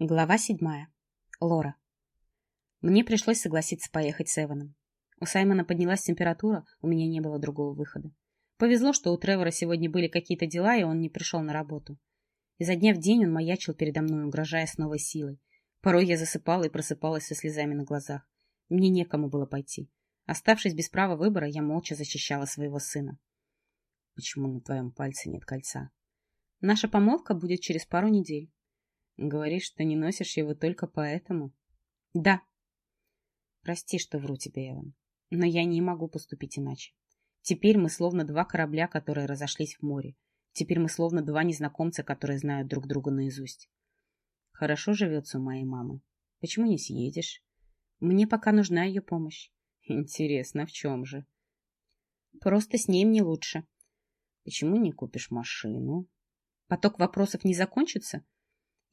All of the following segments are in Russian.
Глава седьмая. Лора. Мне пришлось согласиться поехать с Эваном. У Саймона поднялась температура, у меня не было другого выхода. Повезло, что у Тревора сегодня были какие-то дела, и он не пришел на работу. Изо дня в день он маячил передо мной, угрожая с новой силой. Порой я засыпала и просыпалась со слезами на глазах. Мне некому было пойти. Оставшись без права выбора, я молча защищала своего сына. Почему на твоем пальце нет кольца? Наша помолвка будет через пару недель. Говоришь, что не носишь его только поэтому? Да. Прости, что вру тебе, Эван, но я не могу поступить иначе. Теперь мы словно два корабля, которые разошлись в море. Теперь мы словно два незнакомца, которые знают друг друга наизусть. Хорошо живется у моей мамы. Почему не съедешь? Мне пока нужна ее помощь. Интересно, в чем же? Просто с ней мне лучше. Почему не купишь машину? Поток вопросов не закончится?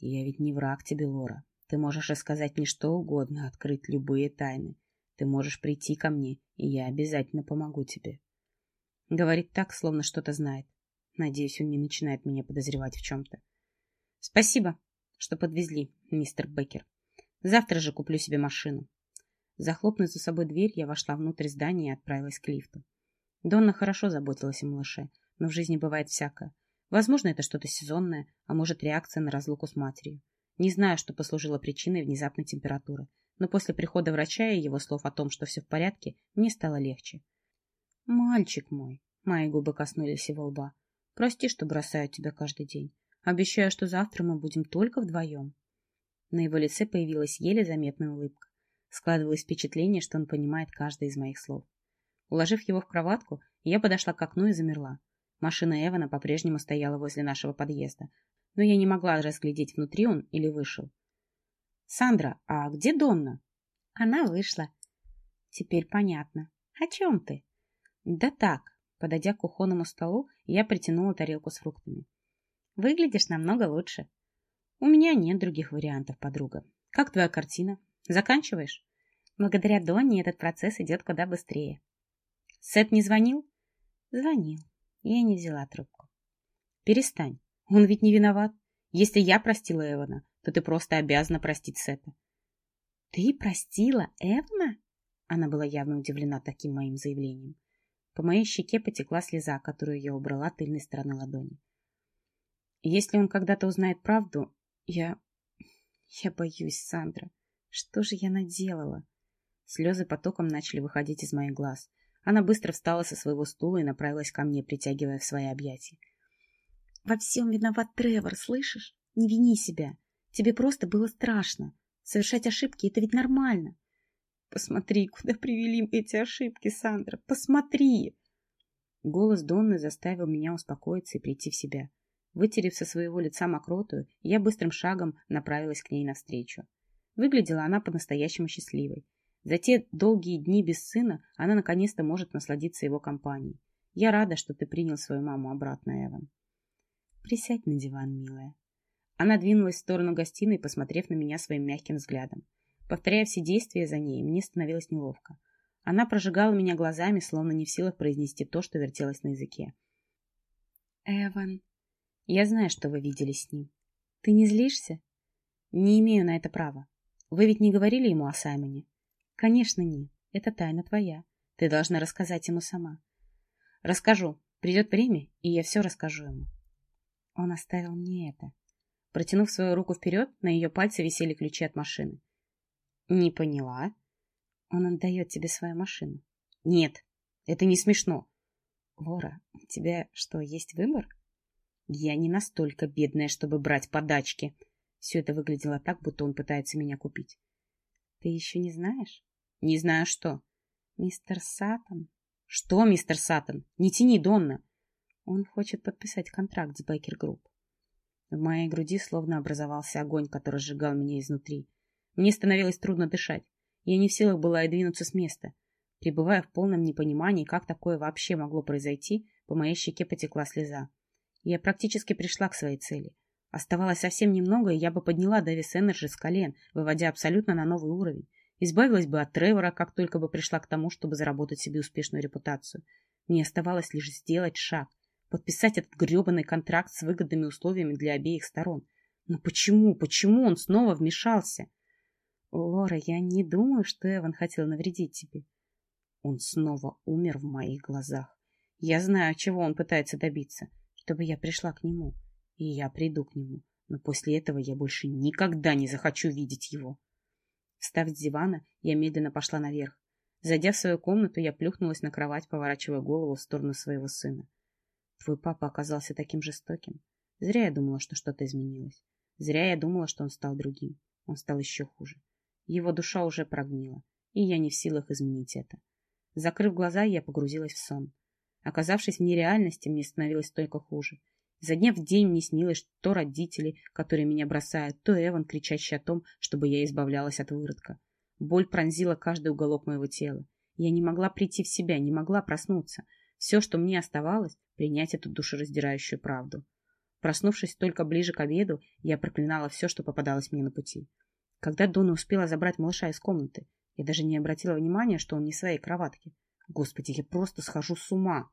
Я ведь не враг тебе, Лора. Ты можешь рассказать мне что угодно, открыть любые тайны. Ты можешь прийти ко мне, и я обязательно помогу тебе. Говорит так, словно что-то знает. Надеюсь, он не начинает меня подозревать в чем-то. Спасибо, что подвезли, мистер Беккер. Завтра же куплю себе машину. Захлопнув за собой дверь, я вошла внутрь здания и отправилась к лифту. Донна хорошо заботилась о малыше, но в жизни бывает всякое. Возможно, это что-то сезонное, а может, реакция на разлуку с матерью. Не знаю, что послужило причиной внезапной температуры, но после прихода врача и его слов о том, что все в порядке, мне стало легче. «Мальчик мой!» — мои губы коснулись его лба. «Прости, что бросаю тебя каждый день. Обещаю, что завтра мы будем только вдвоем». На его лице появилась еле заметная улыбка. Складывалось впечатление, что он понимает каждое из моих слов. Уложив его в кроватку, я подошла к окну и замерла. Машина Эвана по-прежнему стояла возле нашего подъезда, но я не могла разглядеть, внутри он или вышел. «Сандра, а где Донна?» «Она вышла». «Теперь понятно. О чем ты?» «Да так». Подойдя к кухонному столу, я притянула тарелку с фруктами. «Выглядишь намного лучше». «У меня нет других вариантов, подруга. Как твоя картина? Заканчиваешь?» «Благодаря Донне этот процесс идет куда быстрее». «Сет не звонил?» «Звонил. Я не взяла трубку. Перестань. Он ведь не виноват. Если я простила Эвана, то ты просто обязана простить Сета. Ты простила Эвана? Она была явно удивлена таким моим заявлением. По моей щеке потекла слеза, которую я убрала тыльной стороной ладони. Если он когда-то узнает правду, я... Я боюсь, Сандра. Что же я наделала? Слезы потоком начали выходить из моих глаз. Она быстро встала со своего стула и направилась ко мне, притягивая в свои объятия. «Во всем виноват Тревор, слышишь? Не вини себя. Тебе просто было страшно. Совершать ошибки — это ведь нормально. Посмотри, куда привели эти ошибки, Сандра. Посмотри!» Голос Донны заставил меня успокоиться и прийти в себя. Вытерев со своего лица мокротую, я быстрым шагом направилась к ней навстречу. Выглядела она по-настоящему счастливой. За те долгие дни без сына она наконец-то может насладиться его компанией. Я рада, что ты принял свою маму обратно, Эван. Присядь на диван, милая. Она двинулась в сторону гостиной, посмотрев на меня своим мягким взглядом. Повторяя все действия за ней, мне становилось неловко. Она прожигала меня глазами, словно не в силах произнести то, что вертелось на языке. «Эван, я знаю, что вы видели с ним. Ты не злишься?» «Не имею на это права. Вы ведь не говорили ему о Саймоне?» Конечно, нет. Это тайна твоя. Ты должна рассказать ему сама. Расскажу. Придет время, и я все расскажу ему. Он оставил мне это. Протянув свою руку вперед, на ее пальце висели ключи от машины. Не поняла. Он отдает тебе свою машину. Нет, это не смешно. Лора, у тебя что, есть выбор? Я не настолько бедная, чтобы брать подачки. Все это выглядело так, будто он пытается меня купить. Ты еще не знаешь? Не знаю что. Мистер Саттон? Что, мистер Саттон? Не тяни, Донна. Он хочет подписать контракт с Baker Group. В моей груди словно образовался огонь, который сжигал меня изнутри. Мне становилось трудно дышать. Я не в силах была и двинуться с места. Пребывая в полном непонимании, как такое вообще могло произойти, по моей щеке потекла слеза. Я практически пришла к своей цели. Оставалось совсем немного, и я бы подняла Davis Energy с колен, выводя абсолютно на новый уровень. Избавилась бы от Тревора, как только бы пришла к тому, чтобы заработать себе успешную репутацию. Мне оставалось лишь сделать шаг, подписать этот гребаный контракт с выгодными условиями для обеих сторон. Но почему, почему он снова вмешался? Лора, я не думаю, что Эван хотел навредить тебе. Он снова умер в моих глазах. Я знаю, чего он пытается добиться, чтобы я пришла к нему. И я приду к нему. Но после этого я больше никогда не захочу видеть его. Встав с дивана, я медленно пошла наверх. Зайдя в свою комнату, я плюхнулась на кровать, поворачивая голову в сторону своего сына. Твой папа оказался таким жестоким. Зря я думала, что что-то изменилось. Зря я думала, что он стал другим. Он стал еще хуже. Его душа уже прогнила, и я не в силах изменить это. Закрыв глаза, я погрузилась в сон. Оказавшись в нереальности, мне становилось только хуже. За дня в день мне снилось то родители, которые меня бросают, то Эван, кричащий о том, чтобы я избавлялась от выродка. Боль пронзила каждый уголок моего тела. Я не могла прийти в себя, не могла проснуться. Все, что мне оставалось, принять эту душераздирающую правду. Проснувшись только ближе к обеду, я проклинала все, что попадалось мне на пути. Когда Дона успела забрать малыша из комнаты, я даже не обратила внимания, что он не в своей кроватке. Господи, я просто схожу с ума.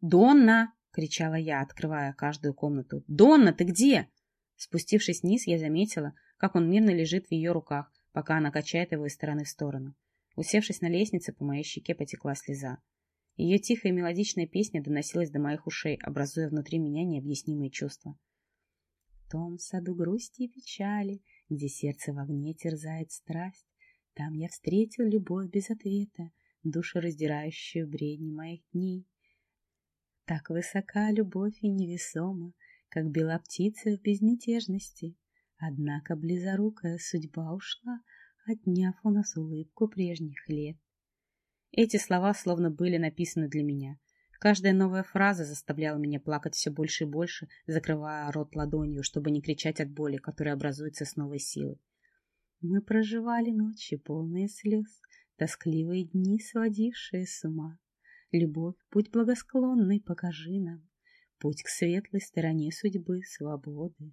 «Донна!» — кричала я, открывая каждую комнату. «Донна, ты где?» Спустившись вниз, я заметила, как он мирно лежит в ее руках, пока она качает его из стороны в сторону. Усевшись на лестнице, по моей щеке потекла слеза. Ее тихая мелодичная песня доносилась до моих ушей, образуя внутри меня необъяснимые чувства. В том саду грусти и печали, где сердце в огне терзает страсть, там я встретил любовь без ответа, душераздирающую бредни моих дней. Так высока любовь и невесома, как бела птица в безмятежности. Однако близорукая судьба ушла, отняв у нас улыбку прежних лет. Эти слова словно были написаны для меня. Каждая новая фраза заставляла меня плакать все больше и больше, закрывая рот ладонью, чтобы не кричать от боли, которая образуется с новой силой. Мы проживали ночи, полные слез, тоскливые дни, сводившие с ума. Любовь, путь благосклонный, покажи нам, путь к светлой стороне судьбы, свободы.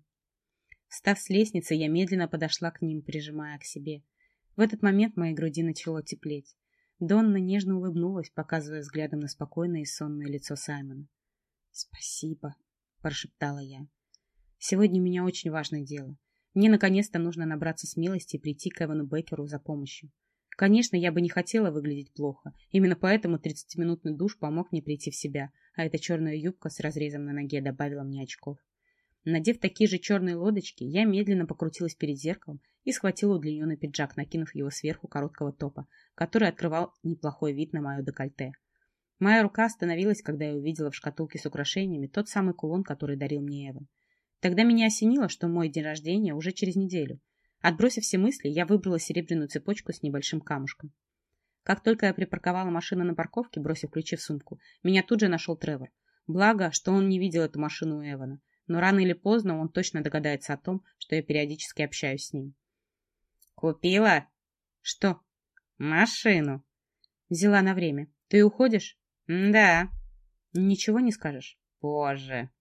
Встав с лестницы, я медленно подошла к ним, прижимая к себе. В этот момент моей груди начало теплеть. Донна нежно улыбнулась, показывая взглядом на спокойное и сонное лицо Саймона. «Спасибо», — прошептала я. «Сегодня у меня очень важное дело. Мне наконец-то нужно набраться смелости и прийти к Эвану Беккеру за помощью. Конечно, я бы не хотела выглядеть плохо. Именно поэтому 30-минутный душ помог мне прийти в себя, а эта черная юбка с разрезом на ноге добавила мне очков. Надев такие же черные лодочки, я медленно покрутилась перед зеркалом и схватила удлиненный пиджак, накинув его сверху короткого топа, который открывал неплохой вид на мое декольте. Моя рука остановилась, когда я увидела в шкатулке с украшениями тот самый кулон, который дарил мне Эван. Тогда меня осенило, что мой день рождения уже через неделю. Отбросив все мысли, я выбрала серебряную цепочку с небольшим камушком. Как только я припарковала машину на парковке, бросив ключи в сумку, меня тут же нашел Тревор. Благо, что он не видел эту машину у Эвана, но рано или поздно он точно догадается о том, что я периодически общаюсь с ним. «Купила?» «Что?» «Машину». «Взяла на время. Ты уходишь?» «Да». «Ничего не скажешь?» «Позже».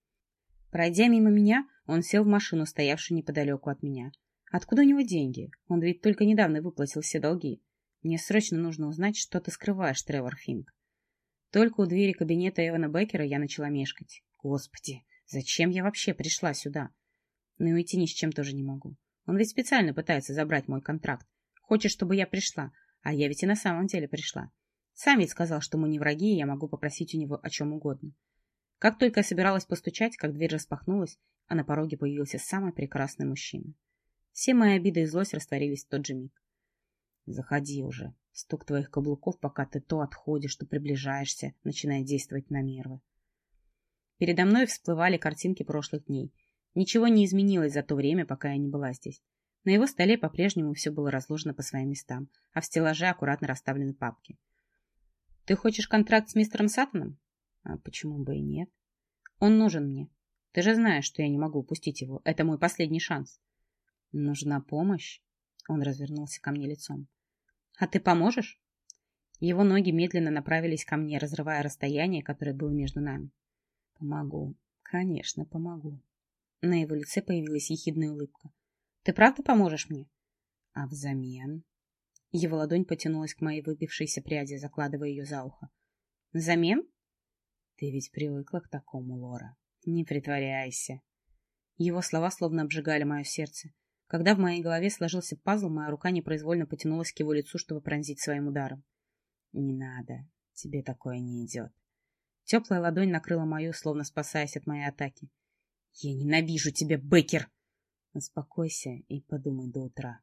Пройдя мимо меня, он сел в машину, стоявшую неподалеку от меня. Откуда у него деньги? Он ведь только недавно выплатил все долги. Мне срочно нужно узнать, что ты скрываешь, Тревор Финк. Только у двери кабинета Эвана Беккера я начала мешкать. Господи, зачем я вообще пришла сюда? Но и уйти ни с чем тоже не могу. Он ведь специально пытается забрать мой контракт. Хочет, чтобы я пришла. А я ведь и на самом деле пришла. Сам ведь сказал, что мы не враги, и я могу попросить у него о чем угодно. Как только я собиралась постучать, как дверь распахнулась, а на пороге появился самый прекрасный мужчина. Все мои обиды и злость растворились в тот же миг. «Заходи уже. Стук твоих каблуков, пока ты то отходишь, то приближаешься, начинает действовать на нервы». Передо мной всплывали картинки прошлых дней. Ничего не изменилось за то время, пока я не была здесь. На его столе по-прежнему все было разложено по своим местам, а в стеллаже аккуратно расставлены папки. «Ты хочешь контракт с мистером Саттоном?» «А почему бы и нет?» «Он нужен мне. Ты же знаешь, что я не могу упустить его. Это мой последний шанс. Нужна помощь? Он развернулся ко мне лицом. А ты поможешь? Его ноги медленно направились ко мне, разрывая расстояние, которое было между нами. Помогу. Конечно, помогу. На его лице появилась ехидная улыбка. Ты правда поможешь мне? А взамен? Его ладонь потянулась к моей выбившейся пряди, закладывая ее за ухо. Взамен? Ты ведь привыкла к такому, Лора. Не притворяйся. Его слова словно обжигали мое сердце. Когда в моей голове сложился пазл, моя рука непроизвольно потянулась к его лицу, чтобы пронзить своим ударом. «Не надо. Тебе такое не идет». Теплая ладонь накрыла мою, словно спасаясь от моей атаки. «Я ненавижу тебя, Беккер!» «Успокойся и подумай до утра».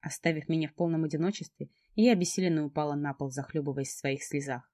Оставив меня в полном одиночестве, я обессиленно упала на пол, захлебываясь в своих слезах.